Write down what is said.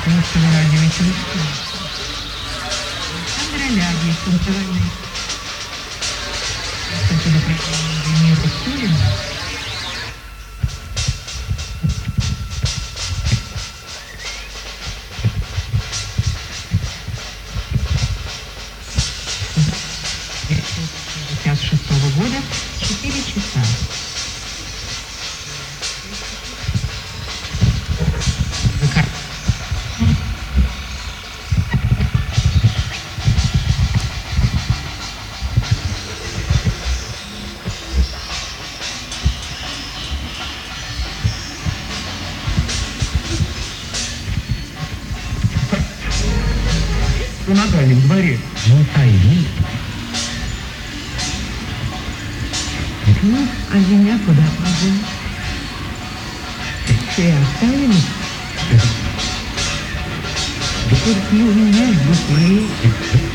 Русского радио и телевидения. Александр Аляги, танцевальный. Предупреждение миру Сурина. feeling head this.